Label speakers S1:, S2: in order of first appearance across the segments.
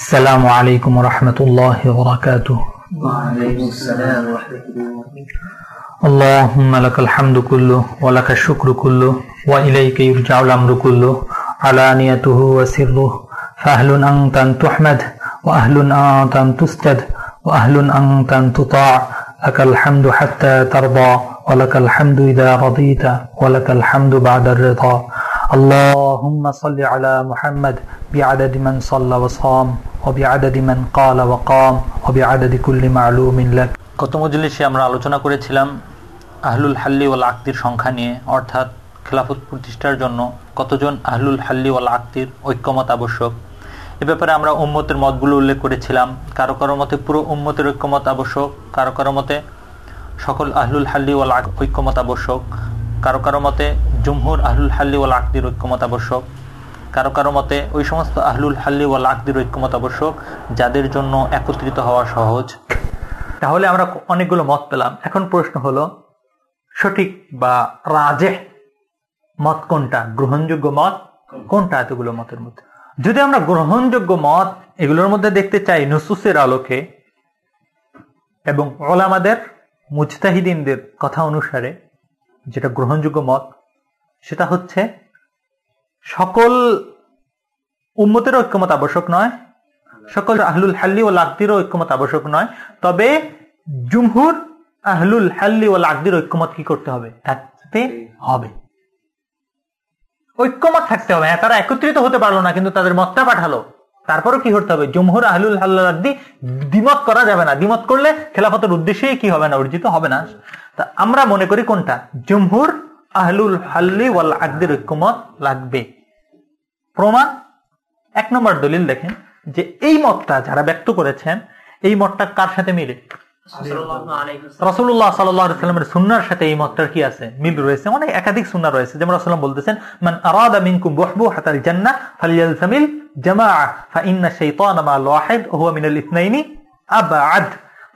S1: السلام عليكم ورحمة الله وبركاته.
S2: وعليكم السلام ورحمة الله
S1: اللهم لك الحمد كله ولك الشكر كله وإليك يرجع الأمر كله. علانيته وسره. فأهل أنت أن تحمد وأهل أنت أن تسجد وأهل أنت أن تطاع. لك الحمد حتى ترضى ولك الحمد إذا رضيت ولك الحمد بعد الرضا. اللهم صل على محمد بعدد من صلى وصام وبعدد من قال وقام وبعدد كل معلوم لك
S3: গত মজলিসে আমরা আলোচনা করেছিলাম আহলুল হাল্লি ওয়াল আক্তির সংখ্যা নিয়ে অর্থাৎ খেলাফত প্রতিষ্ঠার জন্য কতজন আহলুল হাল্লি ওয়াল আক্তির ঐক্যমত আবশ্যক এ ব্যাপারে আমরা উম্মতের মতগুলো উল্লেখ করেছিলাম কারো কারো মতে পুরো উম্মতের ঐক্যমত আবশ্যক কারো কারো মতে সকল আহলুল হাল্লি ওয়াল আক- ঐক্যমত আবশ্যক কারও কারও মতে জুমহুর আহলুল হাল্লি ওয়াল আকদির ঐক্যমত আবশ্যক কারও কারও মতে ওই সমস্ত আহলুল হাল্লি ওয়াল আকদির ঐক্যমত আবশ্যক যাদের জন্য একত্রিত হওয়া সহজ।
S1: তাহলে আমরা অনেকগুলো মত পেলাম। এখন প্রশ্ন হলো, সঠিক বা রাজে মত কোনটা? গ্রহণযোগ্য মত কোনটা এতগুলো মতের মধ্যে? যদি আমরা গ্রহণযোগ্য মত এগুলোর মধ্যে দেখতে চাই নুসুসের আলোকে এবং ওলামাদের মুজতাহিদিনদের কথা অনুসারে যেটা গ্রহণযোগ্য মত, সেটা হচ্ছে সকল উম্মতের ঐক্যমত আবশ্যক নয়, সকল আহলুল হাল্লি ও লাকদিরও ঐক্যমত আবশ্যক নয়। তবে জুমহুর আহলুল হাল্লি ও লাগদির ঐক্যমত কি করতে হবে? থাকতে হবে। ঐক্যমত থাকতে হবে। হ্যাঁ তারা একত্রিত হতে পারল না, কিন্তু তাদের মতটা পাঠালো। তারপরও কি করতে হবে? জমহুর আহলুল হাল্লা লাকদি দ্বিমত করা যাবে না। দ্বিমত করলে খেলাফতের উদ্দেশ্যেই কি হবে না? অর্জিত হবে না। তা আমরা মনে করি কোনটা? জমহুর আহলুল হাল্লি ওয়াল আকদির ঐক্যমত লাগবে। প্রমাণ? এক নম্বর দলিল দেখেন যে এই মতটা যারা ব্যক্ত করেছেন এই মতটা কার সাথে মিলে? রসুল্লাহ সাল্লামের সুন্নার সাথে এই মতটার কি আছে? মিল রয়েছে। অনেক একাধিক সুন্না রয়েছে। যেমন রসুল্লাহ বলতেছেন মান আরাদা মিনকুম বুহবু হাতাল জান্নাহ ফালিয়ালতামিল জামাআ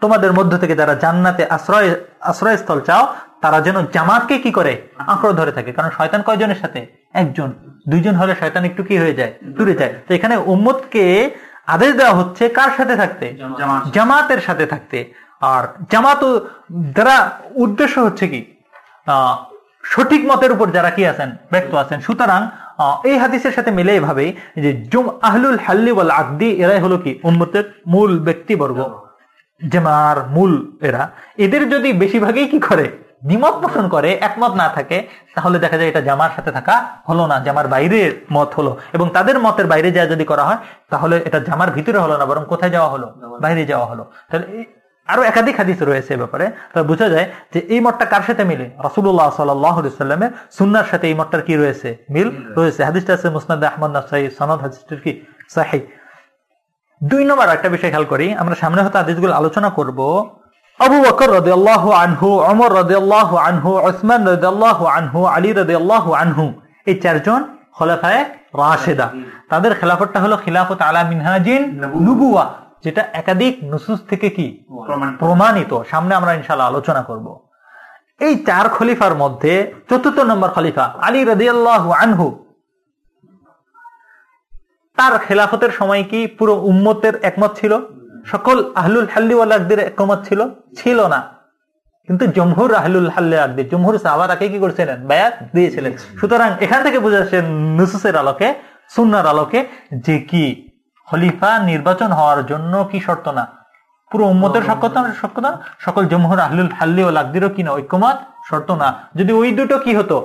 S1: তোমাদের মধ্য থেকে যারা জান্নাতে আশ্রয় আশ্রয়স্থল চাও তারা যেন জামাতকে কি করে? আঁকড়ে ধরে থাকে। কারণ শয়তান কয়জনের সাথে? একজন। দুইজন হলে শয়তান একটু কি হয়ে যায়? দূরে যায়। তো এখানে উম্মতকে আদেশ দেওয়া হচ্ছে কার সাথে থাকতে? জামাতের সাথে থাকতে। আর জামাত দ্বারা উদ্দেশ্য হচ্ছে কি? আহ, সঠিক মতের উপর যারা কি আছেন? ব্যক্ত আছেন। সুতরাং এই হাদিসের সাথে মিলে এভাবেই যে জুম আহলুল হাল্লি ওয়াল আকদি এরাই হলো কি? উম্মতের মূল ব্যক্তিবর্গ। জামার মূল এরা। এদের যদি বেশিরভাগই কি করে? দ্বিমত পোষণ করে, একমত না থাকে, তাহলে দেখা যায় এটা জামার সাথে থাকা হলো না, জামার বাইরের মত হলো। এবং তাদের মতের বাইরে যা যদি করা হয়, তাহলে এটা জামার ভিতরে হলো না, বরং কোথায় যাওয়া হলো? বাইরে যাওয়া হলো। তাহলে আরও একাধিক হাদিস রয়েছে এ ব্যাপারে। তাহলে বোঝা যায় যে এই মতটা কার সাথে মিলে? রাসুল্লাহ সাল্লামের সুন্নার সাথে এই মতটার কি রয়েছে? মিল রয়েছে। হাদিসটা আছে মুসনাদ আহমদ নাসাই সনদ হাদিসটার কি? সাহি। দুই নম্বর একটা বিষয় খেয়াল করি। আমরা সামনে হয়তো হাদিসগুলো আলোচনা করব। আবু বকর রাদিয়াল্লাহু আনহু ওমর রাদিয়াল্লাহু আনহু ওসমান রাদিয়াল্লাহু আনহু আলী রাদিয়াল্লাহু আনহু এই চারজন খলাফায়ে রাশেদা। তাদের খেলাফতটা হলো খিলাফত আলা মিনহাজিন নুবুয়া যেটা একাধিক নুসুস থেকে কি? প্রমাণিত। সামনে আমরা ইনশাআল্লাহ আলোচনা করব। এই চার খলিফার মধ্যে চতুর্থ নম্বর খলিফা আলী রাদিয়াল্লাহু আনহু। তার খেলাফতের সময় কি পুরো উম্মতের একমত ছিল? সকল আহলুল হাল্লি ওয়ালাকদের একমত ছিল? ছিল না। কিন্তু জমহুর আহলুল হাল্লি জমহুর সাহাবা তাকে কি করেছিলেন? বায়াত দিয়েছিলেন। সুতরাং এখান থেকে বোঝা যাচ্ছে নুসুসের আলোকে সুন্নার আলোকে যে কি খলিফা নির্বাচন হওয়ার জন্য কি শর্ত না? পুরো উম্মতের সক্ষতা সক্ষতা সকল জমহুর আহলুল হাল্লি ও লাগদিরও কি না? ঐক্যমত? শর্ত না। যদি ওই দুটো কি হতো?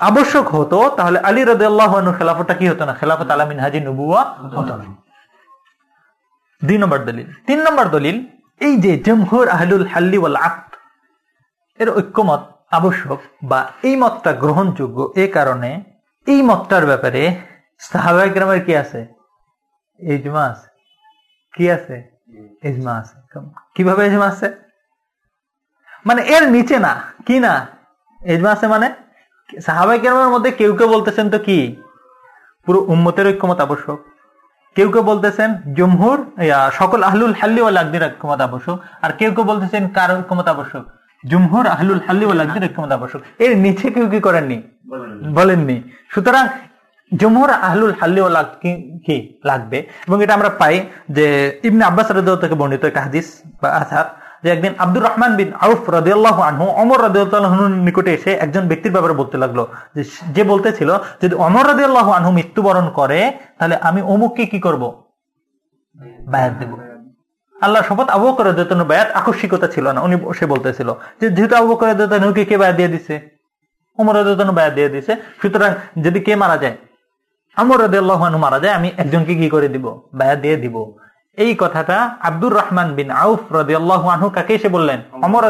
S1: আবশ্যক হতো তাহলে আলী রদ আল্লাহ খেলাফতটা কি হতো না? খেলাফত আলামিন হাজি নবুয়া হতো না। দুই নম্বর দলিল। তিন নম্বর দলিল এই যে জমহুর আহলুল হাল্লি ওয়াল আক্ত এর ঐক্যমত আবশ্যক বা এই মতটা গ্রহণযোগ্য এ কারণে এই মতটার ব্যাপারে সাহাবাহিক গ্রামের কি আছে? ইজমা আছে কি আছে ইজমা আছে কীভাবে ইজমা আছে মানে এর নিচে না কি না ইজমা আছে মানে সাহাবাহিক গ্রামের মধ্যে কেউ কেউ বলতেছেন তো কি পুরো উম্মতের ঐক্যমত আবশ্যক। কেউ কেউ বলতেছেন জমহুর সকল আহলুল হাল্লি ওয়াল আকদির ঐক্যমত আবশ্যক। আর কেউ কেউ বলতেছেন কার ঐক্যমত আবশ্যক? জমহুর আহলুল হাল্লি ওয়াল আকদির ঐক্যমত আবশ্যক। এর নিচে কেউ কি করেননি? বলেননি। সুতরাং জমহুর আহলুল হাল্লি ও লাগ- কি- লাগবে? এবং এটা আমরা পাই যে ইবনে আব্বাস রাদিয়াল্লাহু থেকে বর্ণিত একটা হাদিস বা আসার যে একদিন আব্দুর রহমান বিন আউফ রাদিয়াল্লাহু আনহু অমর রাদিয়াল্লাহুর নিকটে এসে একজন ব্যক্তির ব্যাপারে বলতে লাগল যে যে বলতেছিল, যদি অমর রাদিয়াল্লাহু আনহু মৃত্যুবরণ করে, তাহলে আমি অমুককে কি করব? বায়াত দেব। আল্লাহ শপথ আবু বকর রাদিয়াল্লাহু বায়াত আকস্মিকতা ছিল না, উনি সে বলতেছিল যে যেহেতু আবু বকর রাদিয়াল্লাহুকে কে বায়াত দিয়ে দিছে? অমর রাদিয়াল্লাহু বায়াত দিয়ে দিছে। সুতরাং যদি কে মারা যায় আমর রাদিয়াল্লাহু মারা যায়, আমি একজনকে কি করে দিব? দিয়ে দিব। এই কথাটা আব্দুর রহমান বিন আউফ কাকে এসে বললেন? অমর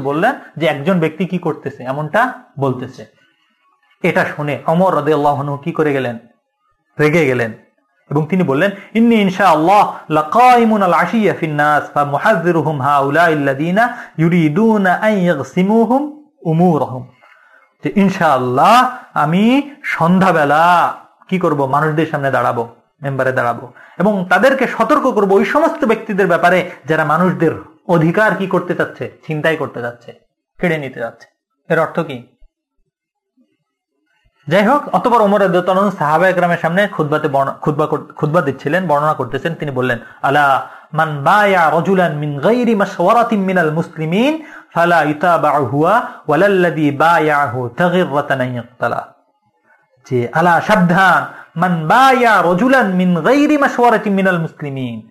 S1: বললেন যে, একজন ব্যক্তি কি করতেছে? এমনটা বলতেছে। এটা শুনে অমর রাদিয়াল্লাহু আনহু কি করে গেলেন? রেগে গেলেন। এবং তিনি বললেন, ইন্নি ইনশাআল্লাহ লাকাইমুন আল আশিয়া ফিন নাস ইউরিদুনা আন উমুরহুম। যে, ইনশাআল্লাহ, আমি সন্ধ্যাবেলা কি করব? মানুষদের সামনে দাঁড়াবো, মেম্বারে দাঁড়াবো। এবং তাদেরকে সতর্ক করব ওই সমস্ত ব্যক্তিদের ব্যাপারে যারা মানুষদের অধিকার কি করতে চাচ্ছে চিন্তাই করতে যাচ্ছে কেড়ে নিতে যাচ্ছে এর অর্থ কি? যাই হোক, অতপর ওমর রাদিয়াল্লাহু সাহাবা একরামের সামনে খুতবা কর- খুতবা দিচ্ছিলেন, বর্ণনা করতেছেন, তিনি বললেন, আলা মান বায়া রাজুলান মিন গায়রি মাশওয়ারাতিন মিনাল মুসলিমিন ফালা ইতাবাউ হুয়া ওয়ালাল্লাযী বায়াহু তাগিররাতান ইয়াক্তালা। যে, আলা সাবধান মান বায়া রাজুলান মিন গায়রি মাশওয়ারাতিন মিনাল মুসলিমিন।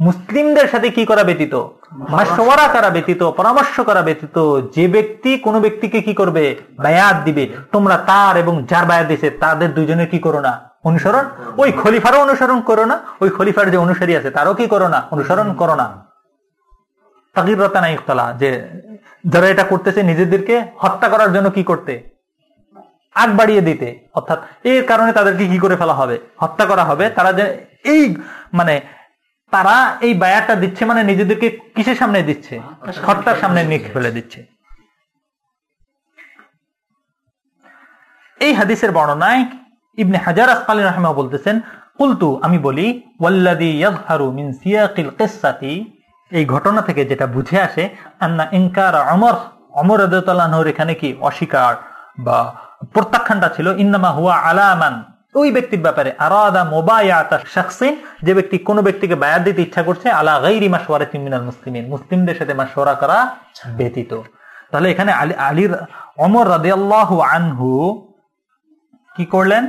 S1: মুসলিমদের সাথে কি করা ব্যতীত? মাসওয়ারা করা ব্যতীত, পরামর্শ করা ব্যতীত, যে ব্যক্তি কোন ব্যক্তিকে কি করবে? বায়াত দিবে। তোমরা তার এবং যার বায়াত দিছে তাদের দুজনের কি করো না? অনুসরণ? ওই খলিফারও অনুসরণ করো না, ওই খলিফার যে অনুসারী আছে, তারও কি করো না? অনুসরণ করো না। তাকিরতা নাই যে, যারা এটা করতেছে, নিজেদেরকে হত্যা করার জন্য কি করতে? আগ বাড়িয়ে দিতে। অর্থাৎ এর কারণে তাদেরকে কি করে ফেলা হবে? হত্যা করা হবে। তারা যে এই মানে তারা এই বায়ারটা দিচ্ছে মানে নিজেদেরকে কিসের সামনে দিচ্ছে? হত্যার সামনে নিয়ে ফেলে দিচ্ছে। এই হাদিসের বর্ণনায় ইবনে হাজার আসকালী রহমা বলতেছেন, কুলতু, আমি বলি ওয়াল্লাদি ইয়াজহারু মিন সিয়াকিল কিসসাতি। এই ঘটনা থেকে যেটা বুঝে আসে, আন্না ইনকার অমর অমর রাদিয়াল্লাহু এখানে কি অস্বীকার বা প্রত্যাখ্যানটা ছিল ইন্নামা হুয়া আলামান। ওই ব্যক্তির ব্যাপারে আরাদা মোবায়াতা শাখসিন। যে ব্যক্তি কোন ব্যক্তিকে বায়াত দিতে ইচ্ছা করছে আলা গাইরি মাসওয়ারাতি মিনাল মুসলিমিন। মুসলিমদের সাথে মাসওয়ারা করা ব্যতীত। তাহলে এখানে আলী আলীর অমর রাদিয়াল্লাহু আনহু কি করলেন?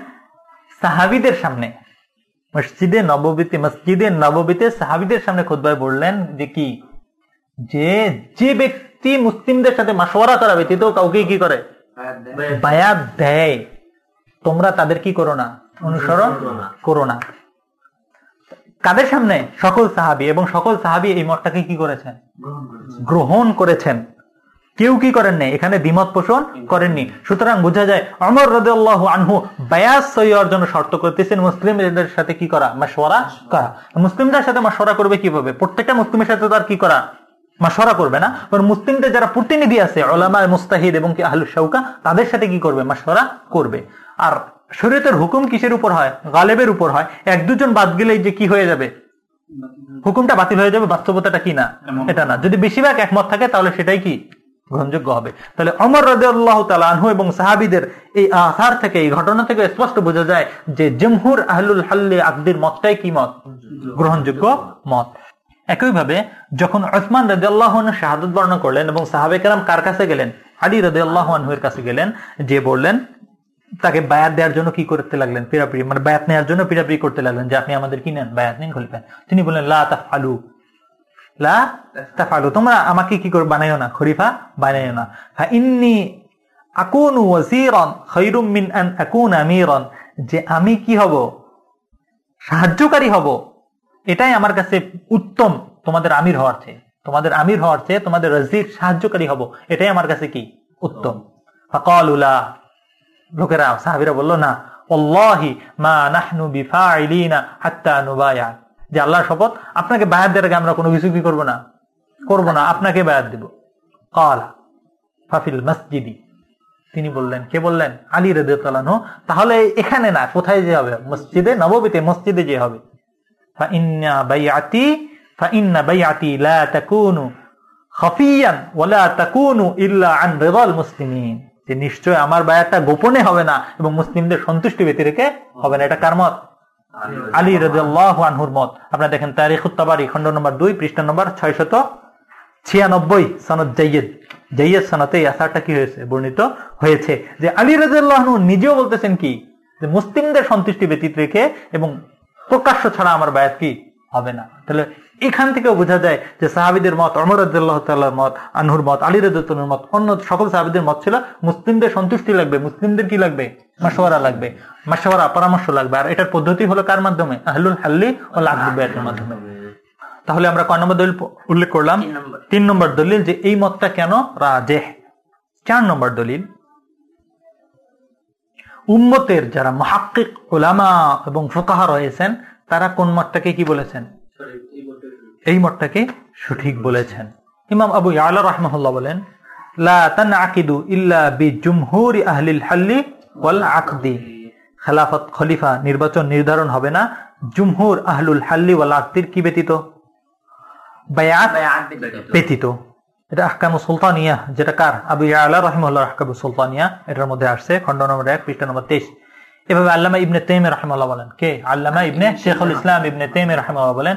S1: সাহাবিদের সামনে মসজিদে নববীতে মসজিদে নববীতে সাহাবিদের সামনে খুতবায় বললেন যে কি? যে যে ব্যক্তি মুসলিমদের সাথে মাসওয়ারা করা ব্যতীত কাউকে কি করে? বায়াত দেয়, তোমরা তাদের কি করো না? অনুসরণ করো না। কাদের সামনে? সকল সাহাবি, এবং সকল সাহাবি এই মতটাকে কি করেছেন? গ্রহণ করেছেন। কেউ কি করেন নাই? এখানে দ্বিমত পোষণ করেননি। সুতরাং বোঝা যায়, অমর রদাল্লাহ আনহু বায়াস সই হওয়ার জন্য শর্ত করতেছেন। মুসলিমদের সাথে কি করা? মাসওয়ারা করা। মুসলিমদের সাথে মাসওয়ারা করবে কীভাবে? প্রত্যেকটা মুসলিমের সাথে তার কি করা? মাসওয়ারা করবে না। বরং মুসলিমদের যারা প্রতিনিধি আছে ওলামা মুস্তাহিদ এবং কি আহলু শৌকা তাদের সাথে কি করবে? মাসওয়ারা করবে। আর শরীয়তের হুকুম কিসের উপর হয়? গালেবের উপর হয়। এক দুজন বাদ গেলেই যে কি হয়ে যাবে? হুকুমটা বাতিল হয়ে যাবে বাস্তবতাটা কি না? এটা না। যদি বেশিরভাগ একমত থাকে তাহলে সেটাই কি? গ্রহণযোগ্য হবে। তাহলে অমর রাজিয়াল্লাহ তালানহু এবং সাহাবিদের এই আসার থেকে এই ঘটনা থেকে স্পষ্ট বোঝা যায় যে জমহুর আহলুল হাল্লে আকদির মতটাই কি মত? গ্রহণযোগ্য মত। একইভাবে যখন ওসমান রাজি আল্লাহ শাহাদত বর্ণনা করলেন এবং সাহাবে কেরাম কার কাছে গেলেন? আলী রাজি আল্লাহ এর কাছে গেলেন, যে বললেন, তাকে বায়াত দেওয়ার জন্য কি করতে লাগলেন? পিরাপিরি মানে বায়াত নেওয়ার জন্য পিরাপিরি করতে লাগলেন, যে আপনি আমাদের কি নেন? বায়াত নিন, খলিফা। তিনি বললেন, লা তাফআলু। লা তাফআলু? তোমরা আমাকে কি করে? বানাইও না, খলিফা, বানাইও না। ফা ইন্নী আকুনু ওয়াজিরান খায়রুম মিন আন আকুনা আমিরান। যে আমি কি হব? সাহায্যকারী হব? এটাই আমার কাছে উত্তম তোমাদের আমির হওয়ার চেয়ে। তোমাদের আমির হওয়ার চেয়ে তোমাদের রাজির সাহায্যকারী হব। এটাই আমার কাছে কি? উত্তম। ফাকালুলা লোকেরা, সাহাবিরা বলল, না অল্লাহি মা শপথ, আপনাকে বায়াত দেওয়ার আগে আমরা কোনো কিছু কি করব না? করব না, আপনাকে বায়াত দিব। কালা, ফাফিল মসজিদি। তিনি বললেন, কে বললেন? আলী রেদানো তাহলে এখানে না, কোথায় যে হবে? মসজিদে নববীতে মসজিদে যে হবে। فإن بيعتي فإن بيعتي لا تكون خفيا ولا تكون إلا عن رضا المسلمين যে নিশ্চয় আমার বায়াতটা গোপনে হবে না এবং মুসলিমদের সন্তুষ্টি ব্যতি রেখে হবে না এটা কার মত আলী রাজিয়াল্লাহ আনহুর মত আপনারা দেখেন তারিখ উত্তাবারি খন্ড নম্বর দুই পৃষ্ঠা নম্বর ছয় শত ছিয়ানব্বই সনদ জাইয়েদ জাইয়েদ সনতে এই আসারটা কি হয়েছে বর্ণিত হয়েছে যে আলী রাজিয়াল্লাহ আনহু নিজেও বলতেছেন কি যে মুসলিমদের সন্তুষ্টি ব্যতীত রেখে এবং প্রকাশ্য ছাড়া আমার বায়াত কি হবে না? তাহলে এখান থেকেও বোঝা যায় যে সাহাবিদের মত অমর রাজ্লাহ তাল্লাহর মত আনহুর মত আলী রাজুর মত অন্য সকল সাহাবিদের মত ছিল মুসলিমদের সন্তুষ্টি লাগবে মুসলিমদের কি লাগবে? মাসওয়ারা লাগবে। মাসওয়ারা পরামর্শ লাগবে। আর এটার পদ্ধতি হলো কার মাধ্যমে? আহলুল হাল্লি ও লাকবুবের মাধ্যমে। তাহলে আমরা কয় নম্বর দলিল উল্লেখ করলাম।
S2: তিন নম্বর।
S1: তিন নম্বর দলিল যে এই মতটা কেন রাজেহ? চার নম্বর দলিল উম্মতের যারা মহাক্কিক ওলামা এবং ফোকাহা রয়েছেন, তারা কোন মতটাকে কি বলেছেন? এই মতটাকে সঠিক বলেছেন। ইমাম আবু ইয়ালা রহমহুল্লাহ বলেন খলিফা নির্বাচন নির্ধারণ হবে না, জুমহুর কি ব্যতীত? ব্যতীত। এটা আহকামু সুলতানিয়া, যেটা কার? আবু ইয়ালা রহিমুল্লাহ আহকামু সুলতানিয়া। এটার মধ্যে আসছে খন্ড নম্বর এক, পৃষ্ঠা নম্বর তেইশ। এভাবে আল্লামা ইবনে তেমে রহমাল্লাহ বলেন। কে? আল্লামা ইবনে শেখুল ইসলাম ইবনে তেমে রহমাল্লাহ বলেন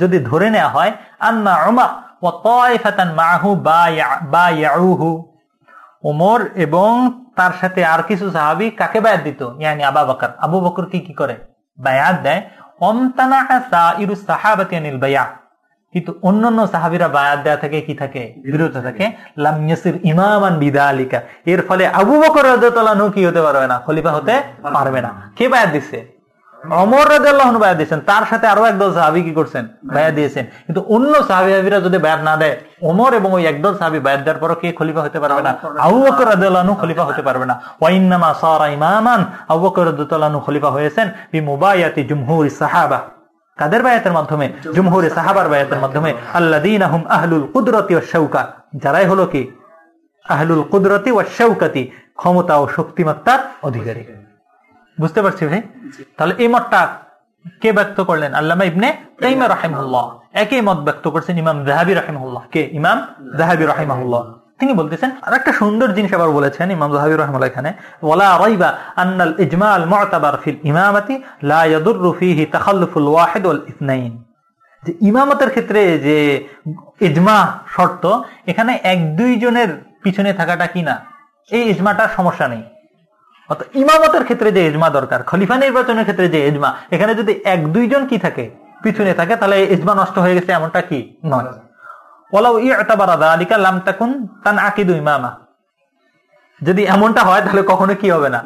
S1: যদি ধরে নেওয়া হয়, আন্না উমর ওয়া তাইফাতান মাহু বায়াউহু ওমর এবং তার সাথে আর কিছু সাহাবী কাকে বায়াত দিত? ইয়ানি আবা বকর। আবু বকর কি কি করে? বায়াত দেয় অমতানা সাইরু সাহাবাতি আনিল বায়া কিন্তু অন্যান্য সাহাবিরা বায়াত দেওয়া থেকে, কি থাকে? বিরত থাকে। লাম ইয়াসির ইমামান বিদালিকা। এর ফলে আবু বকর আনহু কি হতে পারবে না? খলিফা হতে পারবে না। কে বায়াত দিচ্ছে অমর আনহু বায়াত দিয়েছেন। তার সাথে আরও একদল সাহাবী কি করছেন? বায়াত দিয়েছেন। কিন্তু অন্য সাহাবীরা যদি বায়াত না দেয়, ওমর এবং ওই একদল সাহাবী বায়াত দেওয়ার পরও কে খলিফা হতে পারবে না? আবু বকর আনহু খলিফা হতে পারবে না। ওয়াইন্নামা সারা ইমামান। আবু বকর আনহু খলিফা হয়েছেন। বি মুবায়াতি জুমহুরি সাহাবা। কাদের বায়াতের মাধ্যমে? জুমহুরে সাহাবার বায়াতের মাধ্যমে। আল্লাদিন আহম আহলুল কুদরতি ও শৌকা যারাই হলো কি? আহলুল কুদরতি ও শৌকাতি ক্ষমতা ও শক্তিমত্তার অধিকারী। বুঝতে পারছি ভাই? তাহলে এই মতটা কে ব্যক্ত করলেন? আল্লামা ইবনে তাইমা রাহিমহুল্লাহ। একই মত ব্যক্ত করছেন ইমাম জাহাবি রাহিমহুল্লাহ। কে? ইমাম জাহাবি রাহিমহুল্লাহ। তিনি বলতেছেন আর একটা সুন্দর জিনিস আবার বলেছেন ইমাম জাহাবি রহমাল্লাহ এখানে, ওয়ালা রাইবা আন্নাল ইজমাল মুতাবার ফিল ইমামাতি লা ইয়াদুররু ফিহি তাখাল্লুফুল ওয়াহিদ ওয়াল ইথনাইন যে ইমামতের ক্ষেত্রে যে ইজমা শর্ত, এখানে এক দুই জনের পিছনে থাকাটা কি না? এই ইজমাটার সমস্যা নেই। অর্থাৎ ইমামতের ক্ষেত্রে যে ইজমা দরকার, খলিফা নির্বাচনের ক্ষেত্রে যে ইজমা, এখানে যদি এক দুইজন কি থাকে, পিছনে থাকে, তাহলে ইজমা নষ্ট হয়ে গেছে এমনটা কি? নয়। যদি এমনটা হয়, তাহলে কখনো কি হবে না?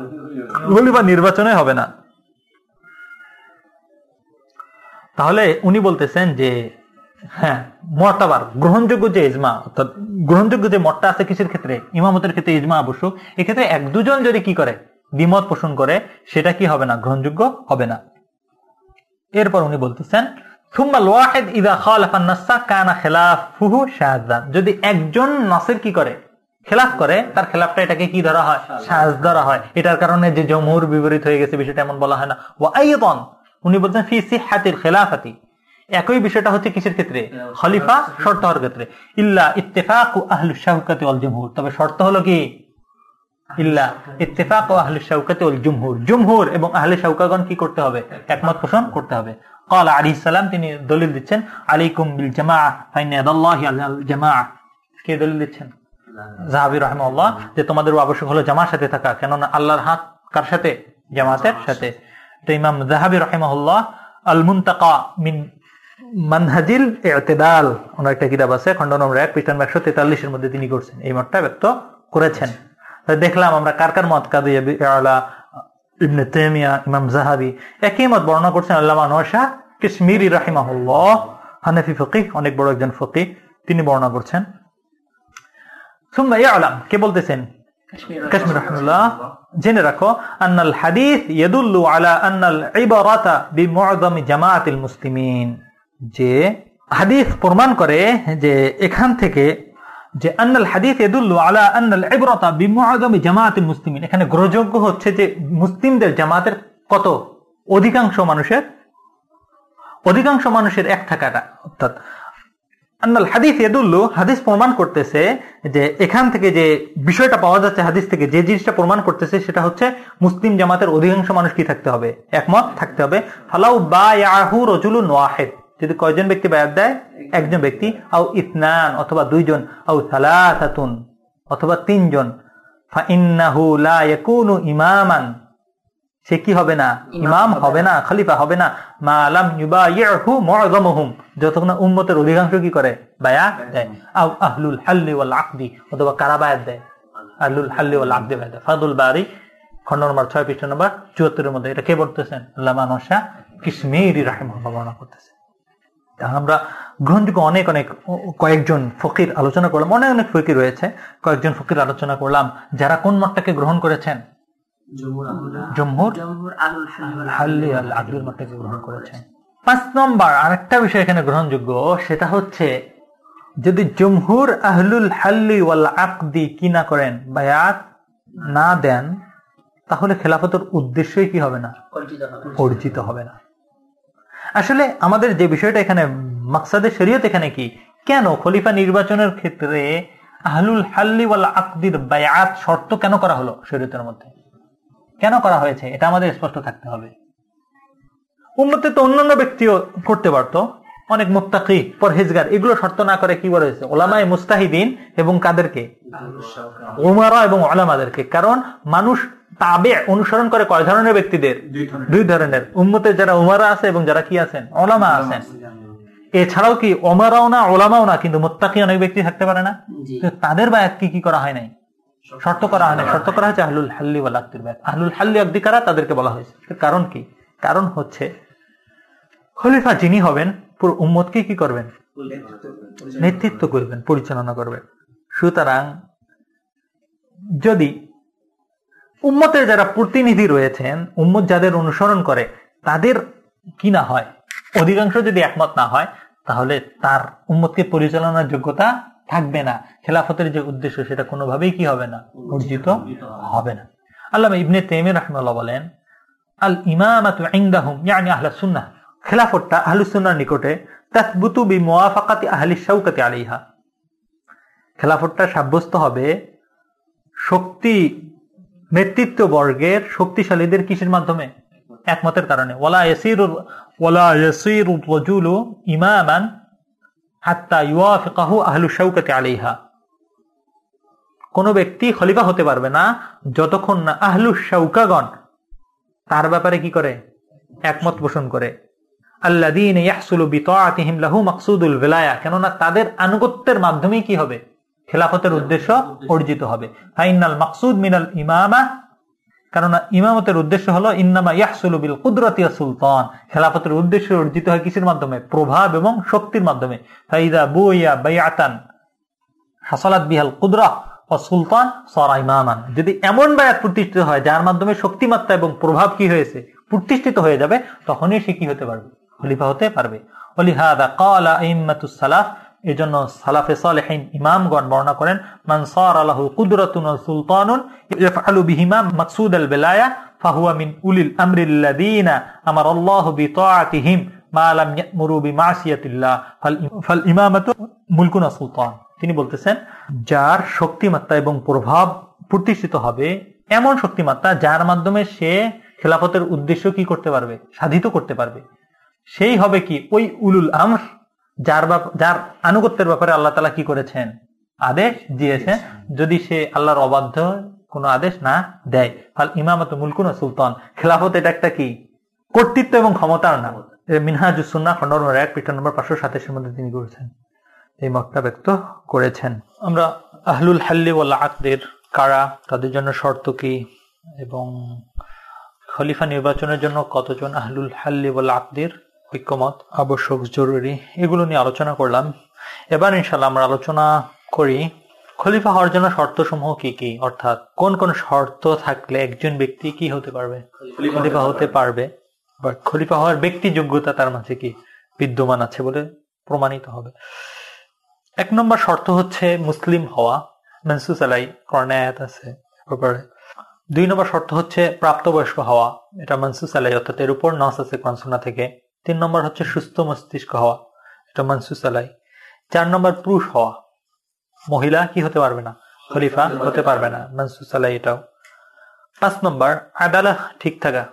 S1: খলিফা নির্বাচনে হবে না। তাহলে উনি বলতেছেন যে হ্যাঁ মর্তাবার গ্রহণযোগ্য যে ইজমা, অর্থাৎ গ্রহণযোগ্য যে মতটা আছে কিসের ক্ষেত্রে? ইমামতের ক্ষেত্রে ইজমা আবশ্যক। এক্ষেত্রে এক দুজন যদি কি করে? দ্বিমত পোষণ করে, সেটা কি হবে না? গ্রহণযোগ্য হবে না। এরপর উনি বলতেছেন যদি একজন নাসের কি করে? খেলাফ করে তার খেলাফটা এটাকে কি ধরা হয়? সাজ ধরা হয়। এটার কারণে যে জমহুর বিপরীত হয়ে গেছে বিষয়টা এমন বলা হয় না। ওয়া আইয়তান উনি বলতেন ফি সিহাতিল খিলাফাতি। একই বিষয়টা হচ্ছে কিসের ক্ষেত্রে? খলিফা শর্ত হওয়ার ক্ষেত্রে। ইল্লা ইত্তেফাক আহলু শাহকাতি ওয়াল জমহুর। তবে শর্ত হলো কি? ইল্লা ইত্তেফাক ও আহলে শাউকাতে ওল জুমহুর জুমহুর এবং আহলে শাউকাগণ কি করতে হবে একমত পোষণ করতে হবে قال عليه السلام তিনি দলিল দিচ্ছেন আলাইকুম বিল জামাআ ফাইন ইয়াদাল্লাহি আলাল জামাআ কে দলিল দিচ্ছেন জাহাবি রাহমাহুল্লাহ যে তোমাদের আবশ্যক হলো জামার সাথে থাকা কেননা আল্লাহর হাত কার সাথে জামাতের সাথে তো ইমাম জাহাবি রাহিমাহুল্লাহ আল মুনতাকা মিন মানহাজিল ইতিদাল ওনার একটা কিতাব আছে খন্ড নম্বর এক পৃষ্ঠান একশো তেতাল্লিশের মধ্যে তিনি করছেন এই মতটা ব্যক্ত করেছেন দেখলাম আমরা কার কার মত? কাদু আলা ইবনে তেমিয়া ইমাম জাহাবি। একই মত বর্ণনা করছেন আল্লাহ আনোয়ার শাহ কাশ্মীরি রাহিমাহুল্লাহ। হানাফি ফকিহ অনেক বড় একজন ফকিহ তিনি বর্ণনা করছেন। সুম্মা ইয়ালাম কে বলতেছেন? কাশ্মীর রহমুল্লাহ জেনে রাখো আন্নাল হাদিস ইয়াদুল্লু আলা আন্নাল ইবারাতা বিমুআযামি জামাআতিল মুসলিমিন। যে হাদিস প্রমাণ করে যে এখান থেকে যে আন্নাল হাদিস আলা আন্নাল ইবরাতা বিমুআযামি জামাআতিল মুসলিমিন। এখানে গ্রহযোগ্য হচ্ছে যে মুসলিমদের জামাতের কত? অধিকাংশ মানুষের অধিকাংশ মানুষের এক থাকাটা। অর্থাৎ আন্নাল হাদিস ইয়াদুল্লু হাদিস প্রমাণ করতেছে যে এখান থেকে যে বিষয়টা পাওয়া যাচ্ছে, হাদিস থেকে যে জিনিসটা প্রমাণ করতেছে, সেটা হচ্ছে মুসলিম জামাতের অধিকাংশ মানুষ কি থাকতে হবে, একমত থাকতে হবে। ফালাউ বা ইয়াহু রজুলু নোয়াহেদ যদি কয়জন ব্যক্তি বায়াত দেয়? একজন। ব্যক্তি। আউ ইতনান অথবা দুইজন। আউ সালাসাতুন অথবা তিনজন। ইমামান। সে কি হবে না? ইমাম হবে না। খলিফা হবে না। মা আলাম মুআযামুহুম। যতক্ষণ উম্মতের অধিকাংশ কি করে? বায়াত দেয়। আও আহলুল হাল্লি ওয়াল আকদি অথবা কারা বায়াত দেয়? আহলুল হাল্লি ওয়াল আকদি বায়াত ফাদুল বারি খন্ড নম্বর ছয় পৃষ্ঠ নম্বর চুয়াত্তরের মধ্যে। এটা কে বলতেছেন আল্লামা নশা কিসমিরি রাহিমাহুল্লাহ বর্ণনা করতেছেন। আমরা গ্রহণযোগ্য অনেক অনেক কয়েকজন ফকির আলোচনা করলাম অনেক অনেক ফকির রয়েছে কয়েকজন ফকির আলোচনা করলাম যারা কোন মতটাকে গ্রহণ করেছেন? জমহুর হাল্লি আল আব্দুল মতটাকে গ্রহণ করেছেন। পাঁচ নম্বর আরেকটা বিষয় এখানে গ্রহণযোগ্য সেটা হচ্ছে যদি জমহুর আহলুল হাল্লি ওয়াল আকদি কি না করেন বায়াত না দেন তাহলে খেলাফতের উদ্দেশ্যই কি হবে না। অর্জিত হবে না। আসলে আমাদের যে বিষয়টা এখানে মাকসাদের শরীয়ত এখানে কি? কেন খলিফা নির্বাচনের ক্ষেত্রে আহলুল হাল্লি ওয়াল আকদির বায়াত শর্ত কেন করা হলো শরীয়তের মধ্যে? কেন করা হয়েছে? এটা আমাদের স্পষ্ট থাকতে হবে। উন্নতি তো অন্যান্য ব্যক্তিও করতে পারতো। অনেক মুত্তাকি, পরহেজগার, এগুলো শর্ত না করে কি বলা হয়েছে? ওলামায় মুস্তাহিদিন এবং কাদেরকে? উমারা এবং ওলামাদেরকে। কারণ মানুষ তাবে অনুসরণ করে কয় ধরনের ব্যক্তিদের? দুই ধরনের। উম্মতের যারা উমারা আছে এবং যারা কি আছেন? ওলামা আছেন। এছাড়াও কি ওমারাও না ওলামাও না কিন্তু মোত্তাকি অনেক ব্যক্তি থাকতে পারে না? তাদের বায়াত কি কি করা হয় নাই? শর্ত করা হয় না শর্ত করা হয়েছে আহলুল হাল্লি ওয়াল আক্তির বায়াত আহলুল হাল্লি আব্দি কারা তাদেরকে বলা হয়েছে। কারণ কি? কারণ হচ্ছে খলিফা যিনি হবেন পুরো উম্মতকে কি করবেন? নেতৃত্ব করবেন পরিচালনা করবেন। সুতরাং যদি উম্মতের যারা প্রতিনিধি রয়েছেন, উম্মত যাদের অনুসরণ করে, তাদের কি না হয়? অধিকাংশ যদি একমত না হয়, তাহলে তার উম্মতকে পরিচালনার যোগ্যতা থাকবে না। খেলাফতের যে উদ্দেশ্য, সেটা কোনোভাবেই কি হবে না? অর্জিত হবে না। আল্লাহ ইবনে তেমে রহমাল্লাহ বলেন আল ইমামাতু ইনদাহুম ইয়ানি আহলাস সুন্নাহ। খেলাফতটা আহলুস সুন্নাহর নিকটে, তাসবুতু বিমুওয়াফাকাতি আহলি শাওকাতি আলাইহা খেলাফতটা সাব্যস্ত হবে শক্তি নেতৃত্ব বর্গের শক্তিশালীদের কিসের মাধ্যমে? একমতের কারণে। কোন ব্যক্তি খলিফা হতে পারবে না যতক্ষণ না আহলু শাউকাগণ তার ব্যাপারে কি করে? একমত পোষণ করে। বিতাআতিহিম লাহু মাকসুদুল কেননা তাদের আনুগত্যের মাধ্যমেই কি হবে? খেলাফতের উদ্দেশ্য অর্জিত হবে। ফাইনাল মাকসুদ মিনাল ইমামা, কেননা ইমামতের উদ্দেশ্য হলো, ইন্নামা ইয়াহসুলু বিল কুদরাতিয়া সুলতান। খেলাফতের উদ্দেশ্য অর্জিত হয় কিসের মাধ্যমে? প্রভাব এবং শক্তির মাধ্যমে। ফাইদা বুইয়া বাইআতান হাসালাত বিহাল কুদরা ও সুলতান সরা ইমামান। যদি এমন বায়াত প্রতিষ্ঠিত হয়, যার মাধ্যমে শক্তিমাত্রা এবং প্রভাব কি হয়েছে? প্রতিষ্ঠিত হয়ে যাবে, তখনই সে কি হতে পারবে? খলিফা হতে পারবে। অলিহাদা কালা এই জন্য সালাফে সালেহিন ইমামগণ বর্ণনা করেন মানসার আলাহু কুদরাতুন সুলতানুন মাকসুদ আল বেলায়া, ফাহুয়া উলিল আমরিল্লাযীনা আমার আল্লাহু বিতাআতিহিম সুলতান। তিনি বলতেছেন, যার শক্তিমাত্রা এবং প্রভাব প্রতিষ্ঠিত হবে এমন শক্তিমাত্রা যার মাধ্যমে সে খেলাফতের উদ্দেশ্য কি করতে পারবে? সাধিত করতে পারবে? সেই হবে কি ওই উলুল আমর যার যার আনুগত্যের ব্যাপারে আল্লাহ তালা কি করেছেন? আদেশ দিয়েছেন যদি সে আল্লাহর অবাধ্য কোনো আদেশ না দেয় ফাল ইমামত মুলকুন সুলতান। খেলাফত এটা একটা কি? কর্তৃত্ব এবং ক্ষমতার নাম মিনহাজুসুন্না খন্ড নম্বর এক পৃষ্ঠা নম্বর পাঁচশো সাতাশের মধ্যে তিনি করেছেন এই মতটা ব্যক্ত করেছেন। আমরা আহলুল হাল্লি ওয়াল্লা আকদের কারা তাদের জন্য শর্ত কি? এবং খলিফা নির্বাচনের জন্য কতজন আহলুল হাল্লি ওয়াল্লা আকদের ঐক্যমত আবশ্যক জরুরি এগুলো নিয়ে আলোচনা করলাম। এবার ইনশাল্লাহ আমরা আলোচনা করি খলিফা হওয়ার জন্য শর্ত সমূহ কি কি? অর্থাৎ কোন কোন শর্ত থাকলে একজন ব্যক্তি কি হতে পারবে? খলিফা হতে পারবে। বা খলিফা হওয়ার ব্যক্তি যোগ্যতা তার মাঝে কি? বিদ্যমান আছে বলে প্রমাণিত হবে। এক নম্বর শর্ত হচ্ছে মুসলিম হওয়া। মেনসুস আলাই কর্ণায়াত আছে ব্যাপারে দুই নম্বর শর্ত হচ্ছে প্রাপ্তবয়স্ক হওয়া। এটা মনসুস আলাই অর্থাৎ এর উপর নস আছে কনসোনা থেকে। তিন নম্বর হচ্ছে সুস্থ মস্তিষ্ক হওয়া, এটা মনসুস আলাই। চার নম্বর পুরুষ হওয়া, মহিলা কি হতে পারবে না? খলিফা হতে পারবে না, মানসুস আলাই এটাও। পাঁচ নম্বর, আদালত ঠিক থাকা,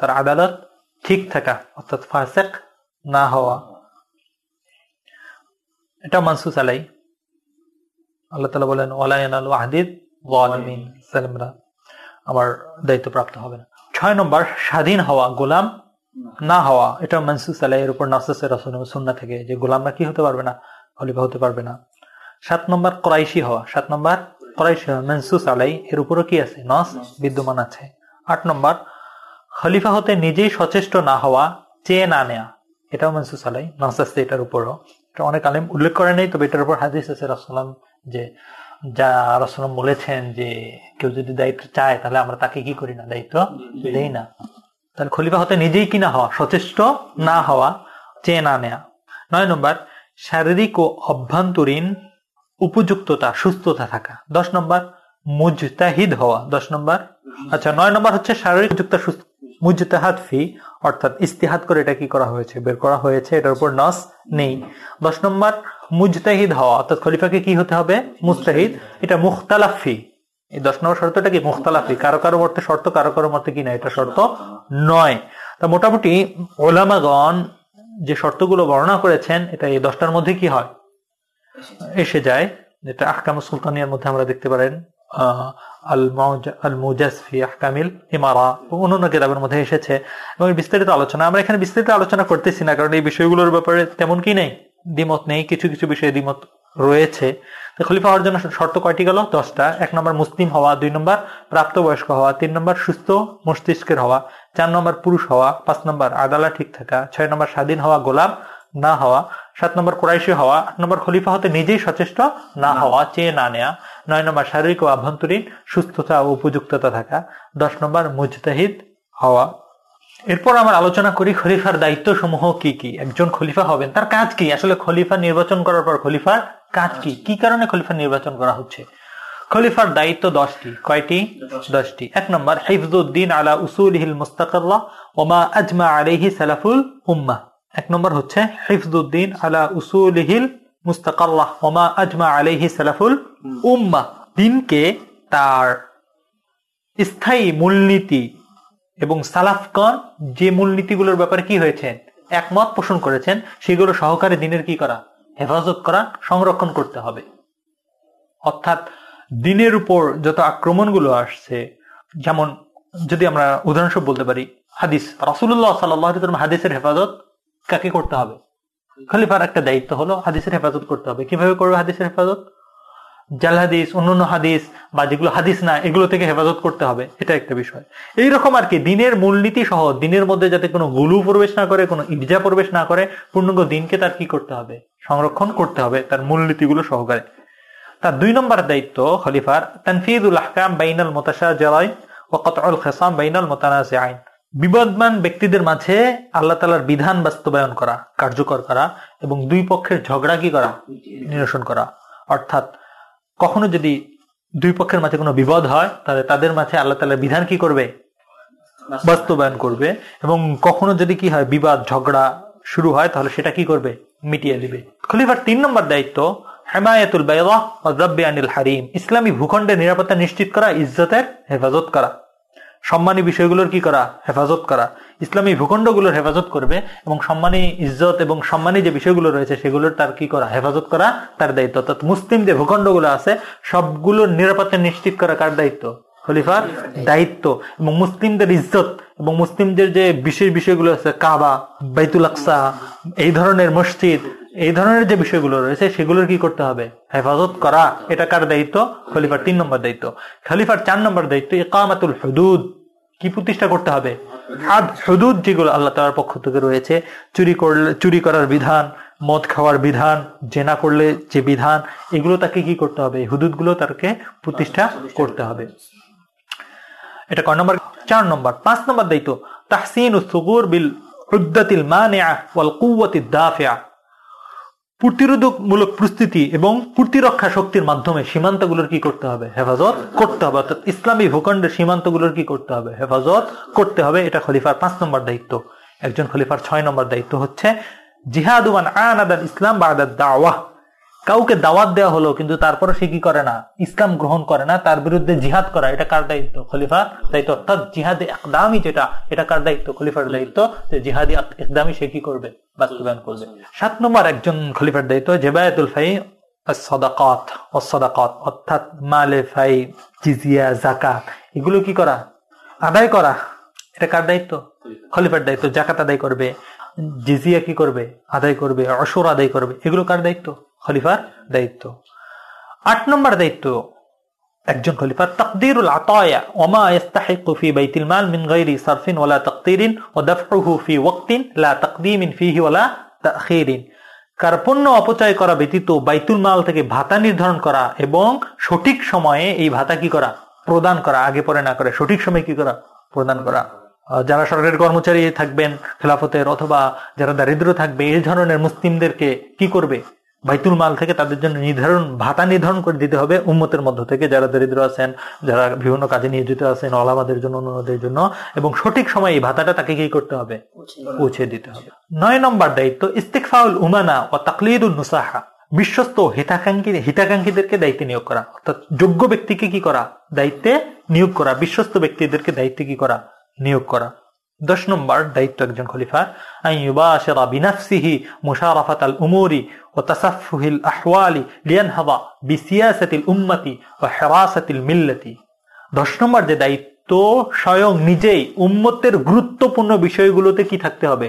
S1: তার আদালত ঠিক থাকা, অর্থাৎ ফাসেক না হওয়া। এটা মানসুস আলাই। আল্লাহ তালা বলেন ওয়ালায়ন আল ওয়াহিদ ওয়ালমিন সালামরা আমার দায়িত্ব প্রাপ্ত হবে না। ছয় নম্বর, স্বাধীন হওয়া গোলাম না হওয়া এটা মানসুস আলাই এর উপর নাসাসের সুন্না থেকে যে গোলামরা কি হতে পারবে না খলিফা হতে পারবে না। সাত নম্বর করাইশি হওয়া সাত নম্বর করাইশি হওয়া মানসুস আলাই এর উপরও কি আছে? নস বিদ্যমান আছে। আট নম্বর খলিফা হতে নিজেই সচেষ্ট না হওয়া চেয়ে না নেয়া এটাও মানসুস আলাই নস আছে এটার উপরও। এটা অনেক আলিম উল্লেখ করে নেই তবে এটার উপর হাদিস আছে রাসলাম যে যা রাসলাম বলেছেন যে কেউ যদি দায়িত্ব চায় তাহলে আমরা তাকে কি করি না? দায়িত্ব দেই না। তাহলে খলিফা হতে নিজেই কিনা হওয়া, সচেষ্ট না হওয়া, চেয়ে না নেয়া। নয় নম্বর, শারীরিক ও অভ্যন্তরীণ উপযুক্ততা, সুস্থতা থাকা। দশ নম্বর, মুজতাহিদ হওয়া। দশ নম্বর আচ্ছা নয় নম্বর হচ্ছে শারীরিক যুক্ত মুজতাহাদ ফি, অর্থাৎ ইস্তিহাদ করে এটা কি করা হয়েছে? বের করা হয়েছে, এটার উপর নস নেই। দশ নম্বর, মুজতাহিদ হওয়া, অর্থাৎ খলিফাকে কি হতে হবে? মুস্তাহিদ এটা মুখতালাফি এই দশ নম্বর শর্তটা কি? মুখতালাফি। কারও কারও মধ্যে শর্ত, কারও কারও মধ্যে কি না? এটা শর্ত নয়। তা মোটামুটি ওলামাগণ যে শর্তগুলো বর্ণনা করেছেন, এটা এই দশটার মধ্যে কি হয়? এসে যায়। যেটা আহকাম সুলতানিয়ার মধ্যে আমরা দেখতে পারেন আল মুজাসফি আহকামিল ইমারা অন্যান্য কিতাবের মধ্যে এসেছে। এবং বিস্তারিত আলোচনা, আমরা এখানে বিস্তারিত আলোচনা করতেছি না, কারণ এই বিষয়গুলোর ব্যাপারে তেমন কি নেই? দ্বিমত নেই, কিছু কিছু বিষয়ে দ্বিমত রয়েছে। খলিফা হওয়ার জন্য শর্ত কয়টি গেল? দশটা। এক নম্বর মুসলিম হওয়া দুই নম্বর প্রাপ্তবয়স্ক হওয়া তিন নম্বর সুস্থ মস্তিষ্কের হওয়া চার নম্বর পুরুষ হওয়া পাঁচ নম্বর আদালা ঠিক থাকা ছয় নম্বর স্বাধীন হওয়া গোলাম না হওয়া সাত নম্বর কোরাইশি হওয়া আট নম্বর খলিফা হতে নিজেই সচেষ্ট না হওয়া চেয়ে না নেয়া নয় নম্বর শারীরিক ও আভ্যন্তরীণ সুস্থতা ও উপযুক্ততা থাকা দশ নম্বর মুজতাহিদ হওয়া। এরপর আমরা আলোচনা করি খলিফার দায়িত্ব সমূহ কি কি? একজন খলিফা হবেন তার কাজ কি? আসলে খলিফা নির্বাচন করার পর খলিফার কাজ কি কি কারণে খলিফা নির্বাচন করা হচ্ছে? খলিফার দায়িত্ব দশটি। কয়টি? দশটি। এক নম্বর হিফজুদ্দিন আলা উসুলহিল মুস্তাকাল্লাহ ওমা আজমা আলাইহি সালাফুল উম্মা। এক নম্বর হচ্ছে হিফজুদ্দিন আলা উসুলহিল মুস্তাকাল্লাহ ওমা আজমা আলাইহি সালাফুল উম্মা। দিনকে তার স্থায়ী মূলনীতি এবং সালাফগণ যে মূলনীতিগুলোর ব্যাপারে কি হয়েছে একমত পোষণ করেছেন সেগুলো সহকারে দিনের কি করা? হেফাজত করা, সংরক্ষণ করতে হবে। অর্থাৎ দিনের উপর যত আক্রমণগুলো আসছে, যেমন যদি আমরা উদাহরণস্বরূপ বলতে পারি, হাদিস রাসুল্লাহ সাল্লাম হাদিসের হেফাজত কাকে করতে হবে? খলিফার একটা দায়িত্ব হলো হাদিসের হেফাজত করতে হবে। কীভাবে করবে হাদিসের হেফাজত? জাল হাদিস, অন্যান্য হাদিস বা যেগুলো হাদিস না, এগুলো থেকে হেফাজত করতে হবে, এটা একটা বিষয়। এইরকম আর কি, দিনের মূলনীতি সহ, দিনের মধ্যে যাতে কোনো গুলু প্রবেশ না করে, কোনো ইর্জা প্রবেশ না করে, পূর্ণাঙ্গ দিনকে তার কি করতে হবে? সংরক্ষণ করতে হবে তার মূলনীতিগুলো সহকারে। তার দুই নম্বর দায়িত্ব খলিফার তানফিদুল আহকাম বাইনাল মোতাসা জলাইন ও কতল খেসাম বাইনাল মোতানাজ আইন বিবাদমান ব্যক্তিদের মাঝে আল্লাহ তালার বিধান বাস্তবায়ন করা, কার্যকর করা এবং দুই পক্ষের ঝগড়া কি করা? নিরসন করা। অর্থাৎ কখনো যদি দুই পক্ষের মাঝে কোনো বিপদ হয়, তাহলে তাদের মাঝে আল্লাহ তালা বিধান কি করবে? বাস্তবায়ন করবে। এবং কখনো যদি কি হয়, বিবাদ, ঝগড়া শুরু হয়, তাহলে সেটা কি করবে? মিটিয়ে দিবে। খলিফার তিন নম্বর দায়িত্ব, হেমায়াতুল আনিল হারিম। ইসলামী ভূখণ্ডের নিরাপত্তা নিশ্চিত করা, ইজ্জতের হেফাজত করা। সম্মানী বিষয়গুলোর কি করা? হেফাজত করা। ইসলামী ভূখণ্ডগুলোর হেফাজত করবে এবং সম্মানী ইজ্জত এবং সম্মানী যে বিষয়গুলো রয়েছে সেগুলোর তার কি করা? হেফাজত করা তার দায়িত্ব। অর্থাৎ মুসলিম যে ভূখণ্ডগুলো আছে, সবগুলোর নিরাপত্তা নিশ্চিত করা কার দায়িত্ব? খলিফার দায়িত্ব। এবং মুসলিমদের ইজ্জত এবং মুসলিমদের যে বিশেষ বিষয়গুলো আছে, কাবা, বাইতুল আকসা, এই ধরনের মসজিদ এই ধরনের যে বিষয়গুলো রয়েছে, সেগুলোর কি করতে হবে? হেফাজত করা, এটা কার দায়িত্ব? খলিফার তিন নম্বর দায়িত্ব। খলিফার চার নম্বর দায়িত্ব ইকামাতুল হুদুদ। কি প্রতিষ্ঠা করতে হবে? হাদ হুদুদ যেগুলো আল্লাহ তালার পক্ষ থেকে রয়েছে। চুরি করলে, চুরি করার বিধান, মদ খাওয়ার বিধান, জেনা করলে যে বিধান, এগুলো তাকে কি করতে হবে? হুদুদগুলো তাকে প্রতিষ্ঠা করতে হবে। এটা ক নম্বর? চার নম্বর। পাঁচ নম্বর দায়িত্ব তাহসিন সুগুর বিল হুদ্দাতিল মানিয়া ওয়াল দাফিয়া প্রতিরোধকমূলক প্রস্তুতি এবং প্রতিরক্ষা শক্তির মাধ্যমে সীমান্তগুলোর কি করতে হবে? হেফাজত করতে হবে। অর্থাৎ ইসলামী ভূখণ্ডের সীমান্তগুলোর কি করতে হবে? হেফাজত করতে হবে। এটা খলিফার পাঁচ নম্বর দায়িত্ব। একজন খলিফার ছয় নম্বর দায়িত্ব হচ্ছে জিহাদুমান আনাদান ইসলাম বাদাদ দাওয়াহ। কাউকে দাওয়াত দেওয়া হলো, কিন্তু তারপরে সে কি করে না? ইসলাম গ্রহণ করে না, তার বিরুদ্ধে জিহাদ করা, এটা কার দায়িত্ব? খলিফা দায়িত্ব অর্থাৎ জিহাদি একদামি যেটা, এটা কার দায়িত্ব? খলিফার দায়িত্ব, যে জিহাদি একদামি সে কি করবে? বাস্তবায়ন করবে। সাত নম্বর একজন খলিফার দায়িত্ব, জেবায়তুল ফাই সদাকত অসদাকত অর্থাৎ মালে ফাই, জিজিয়া জাকাত এগুলো কি করা? আদায় করা, এটা কার দায়িত্ব? খলিফার দায়িত্ব জাকাত আদায় করবে। জিজিয়া কি করবে? আদায় করবে অসর আদায় করবে, এগুলো কার দায়িত্ব? খলিফার দায়িত্ব। আট নম্বর দায়িত্ব, একজন খলিফা তাকদিরুল আতায়া কার্পণ্য অপচয় করা ব্যতীত বাইতুল মাল থেকে ভাতা নির্ধারণ করা এবং সঠিক সময়ে এই ভাতা কি করা? প্রদান করা। আগে পরে না করে সঠিক সময় কি করা? প্রদান করা। যারা সরকারি কর্মচারী থাকবেন, খেলাফতের অথবা যারা দারিদ্র থাকবে, এই ধরনের মুসলিমদেরকে কি করবে? বাইতুল মাল থেকে তাদের জন্য নির্ধারণ, ভাতা নির্ধারণ করে দিতে হবে উম্মতের মধ্য থেকে যারা দরিদ্র আছেন, যারা বিভিন্ন কাজে নিয়োজিত আছেন অলামাদের জন্য, অন্যদের জন্য। এবং সঠিক সময়ে এই ভাতাটা তাকে কি করতে হবে? পৌঁছে দিতে হবে। নয় নম্বর দায়িত্ব ইস্তিকফাউল উমানা ও তাকলিদুল নুসাহা। বিশ্বস্ত হিতাকাঙ্ক্ষী, হিতাকাঙ্ক্ষীদেরকে দায়িত্বে নিয়োগ করা। অর্থাৎ যোগ্য ব্যক্তিকে কি করা? দায়িত্বে নিয়োগ করা। বিশ্বস্ত ব্যক্তিদেরকে দায়িত্বে কি করা? নিয়োগ করা। দশ নম্বর দায়িত্ব একজন খলিফা। আন ইউবাশিরা বিনাফসিহি মুশারাফাত আল উমুরি ও তাসাফফুহিল আহওয়ালি লিয়ানহাবা বিসিয়াসাতিল উম্মতি ও হিরাসাতিল মিল্লতি। দশ নম্বর যে দায়িত্ব, স্বয়ং নিজেই উম্মতের গুরুত্বপূর্ণ বিষয়গুলোতে কি থাকতে হবে?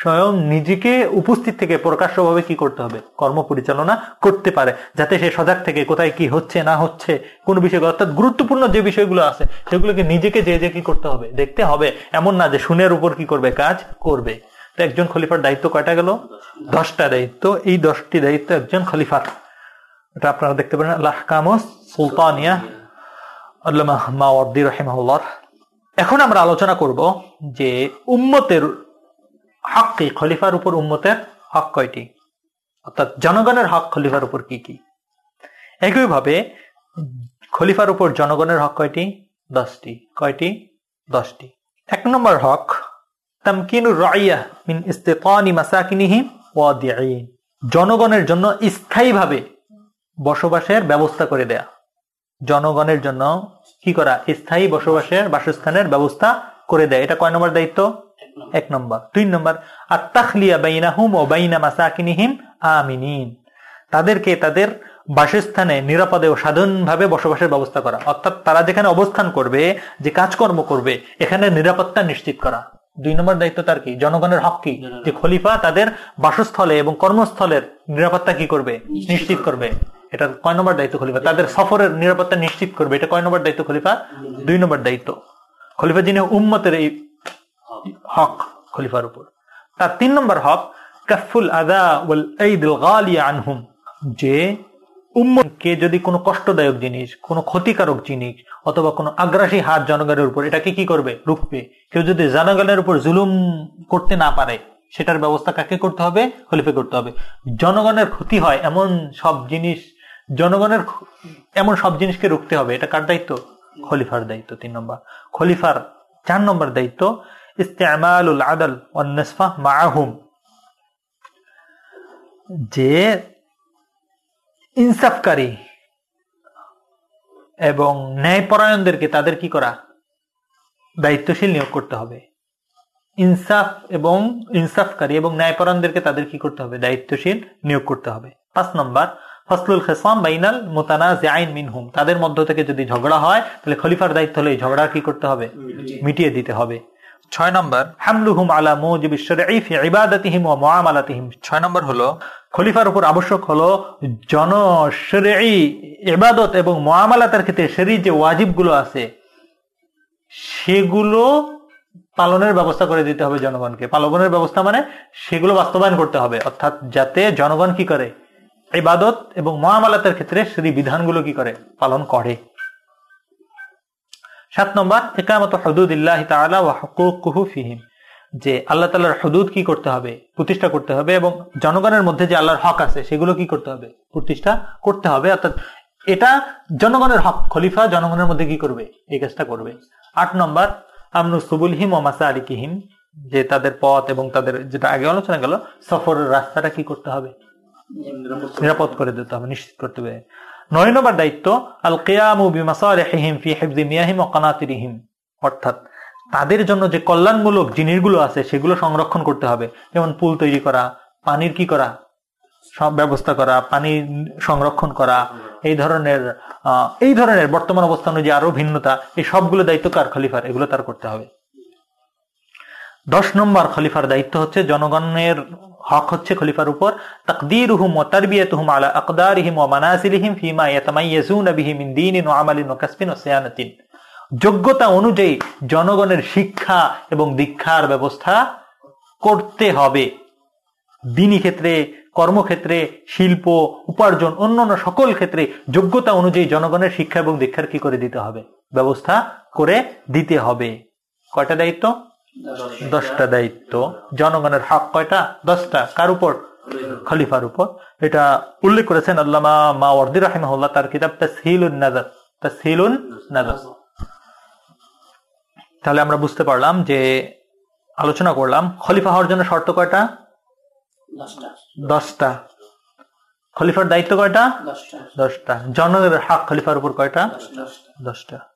S1: স্বয়ং নিজেকে উপস্থিত থেকে প্রকাশ্যভাবে কি করতে হবে? কর্ম পরিচালনা করতে পারে, যাতে সে সজাগ থেকে কোথায় কি হচ্ছে, না হচ্ছে, কোন বিষয় অর্থাৎ গুরুত্বপূর্ণ যে বিষয়গুলো আছে, সেগুলোকে নিজেকে যে যে কি করতে হবে, দেখতে হবে, এমন না যে শুনের উপর কি করবে, কাজ করবে। তো একজন খলিফার দায়িত্ব কয়টা গেল? দশটা দায়িত্ব। এই দশটি দায়িত্ব একজন খলিফার। এটা আপনারা দেখতে পারেন আল্লাহ কামস সুলতানিয়া, আল্লামা মাওয়ার্দি রহিমাহুল্লাহ। এখন আমরা আলোচনা করব যে উম্মতের হক কি খলিফার উপর উম্মতের হক কয়টি? অর্থাৎ জনগণের হক খলিফার উপর কি কি? একইভাবে খলিফার উপর জনগণের হক কয়টি? দশটি। কয়টি? দশটি। এক নম্বর হক, তামকিনুর রাইয়া মিন ইস্তেতানি মাসাকিনিহি ওয়াদিঈন। জনগণের জন্য স্থায়ীভাবে বসবাসের ব্যবস্থা করে দেয়া। জনগণের জন্য কি করা? স্থায়ী বসবাসের বাসস্থানের ব্যবস্থা করে দেয়। এটা কয় নম্বর দায়িত্ব? এক নম্বর। দুই নম্বর আর আত্তাখলিয়া বাইনাহুম ও বাইনা মাসাকিনিহিম আমিনিন। তাদেরকে তাদের বাসস্থানে নিরাপদে ও সাধারণভাবে বসবাসের ব্যবস্থা করা। অর্থাৎ তারা যেখানে অবস্থান করবে যে কাজকর্ম করবে এখানে নিরাপত্তা নিশ্চিত করা। দুই নম্বর দায়িত্ব তার কি? জনগণের হক কি? যে খলিফা তাদের বাসস্থলে এবং কর্মস্থলের নিরাপত্তা কি করবে? নিশ্চিত করবে। এটা কয় নম্বর দায়িত্ব খলিফা? তাদের সফরের নিরাপত্তা নিশ্চিত করবে। এটা কয় নম্বর দায়িত্ব খলিফা? দুই নম্বর দায়িত্ব। খলিফা যিনি উম্মতের এই হক খলিফার উপর। তার তিন নম্বর হক কাফুল আদা ওয়াল ঈদুল গালিয়া আনহুম যে উম্মতকে যদি কোনো কষ্টদায়ক জিনিস, কোনো ক্ষতিকারক জিনিস অথবা কোনো আগ্রাসী হাত জনগণের উপর, এটাকে কি করবে? রুখবে। কেউ যদি জনগণের উপর জুলুম করতে না পারে, সেটার ব্যবস্থা কাকে করতে হবে? খলিফে করতে হবে। জনগণের ক্ষতি হয় এমন সব জিনিস, জনগণের এমন সব জিনিসকে রুখতে হবে। এটা কার দায়িত্ব? খলিফার দায়িত্ব, তিন নম্বর। খলিফার চার নম্বর দায়িত্ব ইস্তেমালুল আদাল মাআহুম যে ইনসাফকারী এবং ন্যায়পরায়ণদেরকে তাদের কি করা? দায়িত্বশীল নিয়োগ করতে হবে। ইনসাফ এবং ইনসাফকারী এবং ন্যায়পরায়ণদেরকে তাদের কি করতে হবে? দায়িত্বশীল নিয়োগ করতে হবে। পাঁচ নম্বর ফসলুল খেসাম বাইনাল মোতানা জাইন মিনহুম। তাদের মধ্য থেকে যদি ঝগড়া হয় তাহলে খলিফার দায়িত্ব হলে এই ঝগড়া কি করতে হবে। মিটিয়ে দিতে হবে।
S3: ছয় নম্বর
S1: হামলুহুম আলা ফি ইবাদাতিহিম ওয়া মুআমালাতিহিম।
S3: ছয় নম্বর হলো
S1: খলিফার উপর আবশ্যক হলো জন শরঈ ইবাদত এবং মুআমালাতের ক্ষেত্রে শরী যে ওয়াজিবগুলো আছে সেগুলো পালনের ব্যবস্থা করে দিতে হবে জনগণকে। পালনের ব্যবস্থা মানে সেগুলো বাস্তবায়ন করতে হবে। অর্থাৎ যাতে জনগণ কি করে? ইবাদত এবং মুআমালাতের ক্ষেত্রে সেই বিধানগুলো কি করে? পালন করে। সাত নম্বর একামত হদুদিল্লাহ ওয়া হুকুকুহু ফিহিম। যে আল্লাহ তাআলার হুদুদ কি করতে হবে? প্রতিষ্ঠা করতে হবে এবং জনগণের মধ্যে যে আল্লাহর হক আছে, সেগুলো কি করতে হবে? প্রতিষ্ঠা করতে হবে। অর্থাৎ এটা জনগণের হক। খলিফা জনগণের মধ্যে কি করবে? এই কাজটা করবে। আট নম্বর আমনু সুবুলহিম ও মাসা আলিকিহিম যে তাদের পথ এবং তাদের যেটা আগে আলোচনা গেল, সফরের রাস্তাটা কি করতে হবে? নিরাপদ করে দিতে হবে, নিশ্চিত করতে হবে। নয় নম্বর দায়িত্ব আল কেয়ামু বিমাসালিহিম ফি হিফজি মিয়াহিম ও কানাতিরিহিম। অর্থাৎ তাদের জন্য যে কল্যাণমূলক জিনিসগুলো আছে, সেগুলো সংরক্ষণ করতে হবে। যেমন পুল তৈরি করা, পানির কি করা, সব ব্যবস্থা করা, পানি সংরক্ষণ করা, এই ধরনের এই ধরনের বর্তমান অবস্থা অনুযায়ী আরও ভিন্নতা, এই সবগুলো দায়িত্ব কার খলিফার? এগুলো তার করতে হবে। দশ নম্বর খলিফার দায়িত্ব হচ্ছে জনগণের হক হচ্ছে খলিফার উপর, তাকদীরুহুম ওয়া তারবিয়াতুহুম আলা আকদারিহিম ওয়া মানাসিলিহিম ফিমা ইয়াতামাইয়াজুনা বিহি মিন দীনিন ওয়া আমালিন ওয়া কাসবিন ওয়া সিয়ানাতিন। যোগ্যতা অনুযায়ী জনগণের শিক্ষা এবং দীক্ষার ব্যবস্থা করতে হবে। দিনী ক্ষেত্রে, কর্মক্ষেত্রে, শিল্প, উপার্জন, অন্যান্য সকল ক্ষেত্রে যোগ্যতা অনুযায়ী জনগণের শিক্ষা এবং দীক্ষার কি করে দিতে হবে? ব্যবস্থা করে দিতে হবে। কয়টা দায়িত্ব? দশটা। দায়িত্ব। জনগণের হক কয়টা? দশটা। কার উপর? খলিফার উপর। এটা উল্লেখ করেছেন আল্লামা মা ওয়ার্দি রাহিমাহুল্লাহ তার কিতাব তাসহিলুন নাজার। তাসহিলুন নাজার। তাহলে আমরা বুঝতে পারলাম যে আলোচনা করলাম খলিফা হওয়ার জন্য শর্ত কয়টা?
S2: দশটা।
S1: খলিফার দায়িত্ব কয়টা?
S2: দশটা।
S1: জনগণের হক খলিফার উপর কয়টা?
S2: দশটা।